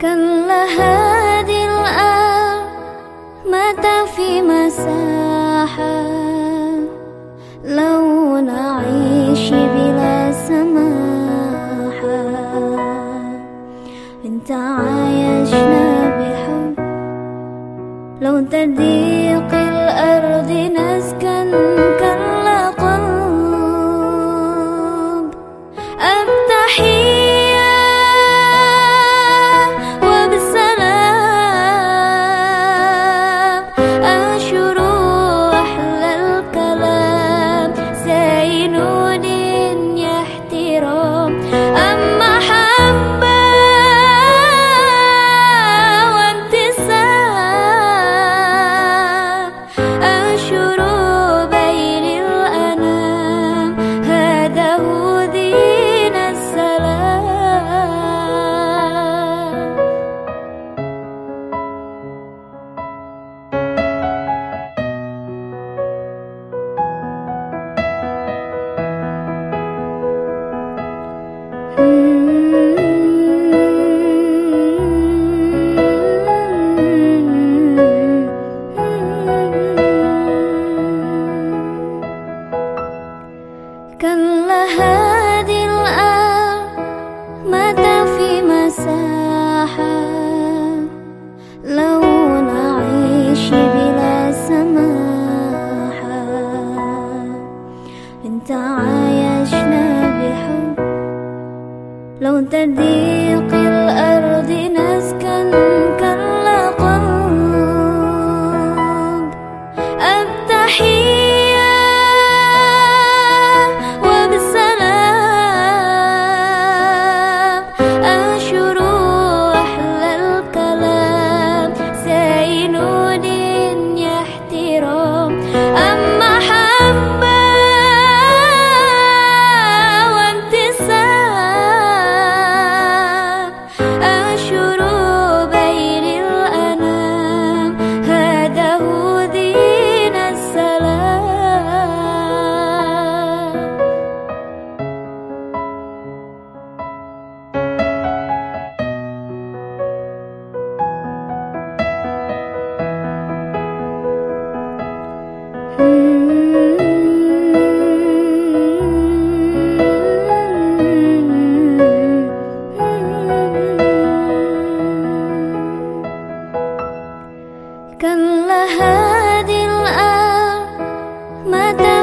كلا هذه الآن في مساحة. لو نعيش بلا سماحة. إن تعايشنا بحب. لو تضيق الأرض نسكن كلا في مساحة؟ لو نعيش بلا سماحة. إن تعايشنا بحب لو تضيق كلا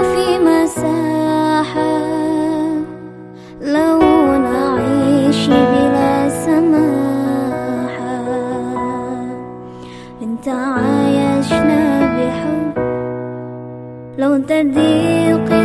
في مساحة؟ لو نعيش بلا سماحة. تعايشنا بحب. لو تضيق